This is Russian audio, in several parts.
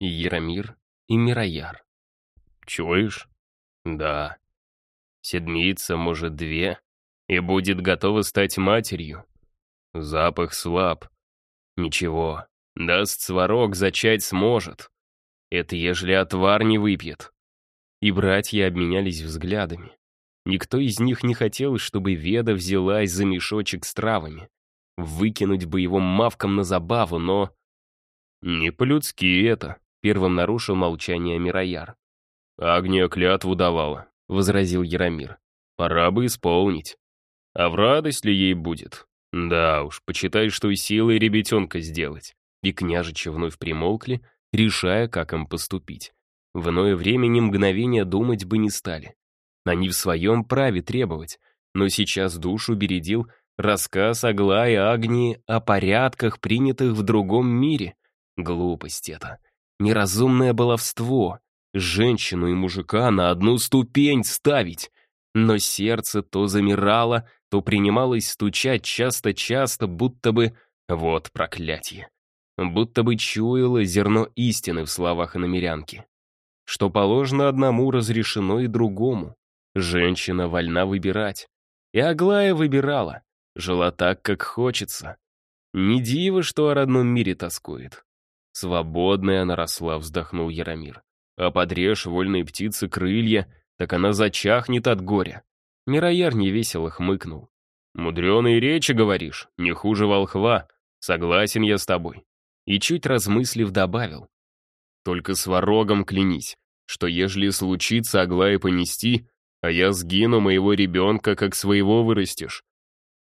и Яромир, и Мирояр. Чуешь? Да. Седмица, может, две, и будет готова стать матерью. Запах слаб. Ничего, даст сварог, зачать сможет. Это ежели отвар не выпьет. И братья обменялись взглядами. Никто из них не хотел, чтобы Веда взялась за мешочек с травами. Выкинуть бы его мавком на забаву, но... «Не по-людски это», — первым нарушил молчание Мирояр. «Агния клятву давала», — возразил Яромир. «Пора бы исполнить. А в радость ли ей будет? Да уж, почитай, что и силой ребятенка сделать». И княжичи вновь примолкли, решая, как им поступить. В иное время ни мгновения думать бы не стали. Они в своем праве требовать, но сейчас душу бередил рассказ Аглаи Агнии о порядках, принятых в другом мире. Глупость это. Неразумное баловство женщину и мужика на одну ступень ставить. Но сердце то замирало, то принималось стучать часто-часто, будто бы... Вот проклятие. Будто бы чуяло зерно истины в словах иномерянки. Что положено одному, разрешено и другому. Женщина вольна выбирать. И Аглая выбирала. Жила так, как хочется. Не диво, что о родном мире тоскует. Свободная она росла, вздохнул Яромир. А подрежь вольной птицы крылья, так она зачахнет от горя. Мирояр невесело хмыкнул. «Мудреные речи, говоришь, не хуже волхва. Согласен я с тобой». И чуть размыслив добавил. «Только с ворогом клянись, что ежели случится Аглае понести, а я сгину моего ребенка, как своего вырастешь.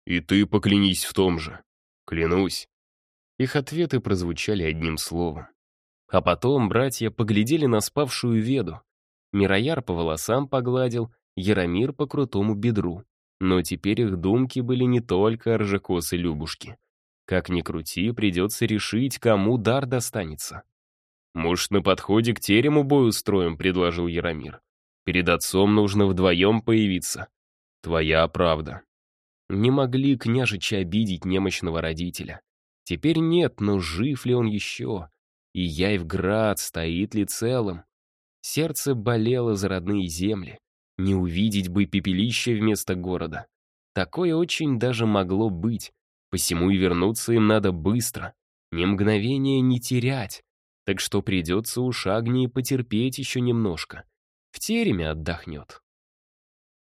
И ты поклянись в том же. Клянусь». Их ответы прозвучали одним словом. А потом братья поглядели на спавшую Веду. Мирояр по волосам погладил, Яромир по крутому бедру. Но теперь их думки были не только о ржекосы Любушки. Как ни крути, придется решить, кому дар достанется. «Может, на подходе к терему бой устроим», — предложил Яромир. «Перед отцом нужно вдвоем появиться. Твоя правда». Не могли княжичи обидеть немощного родителя. Теперь нет, но жив ли он еще? И Яевград стоит ли целым? Сердце болело за родные земли. Не увидеть бы пепелище вместо города. Такое очень даже могло быть. Посему и вернуться им надо быстро. Ни мгновения не терять. Так что придется у Шагнии потерпеть еще немножко. В тереме отдохнет.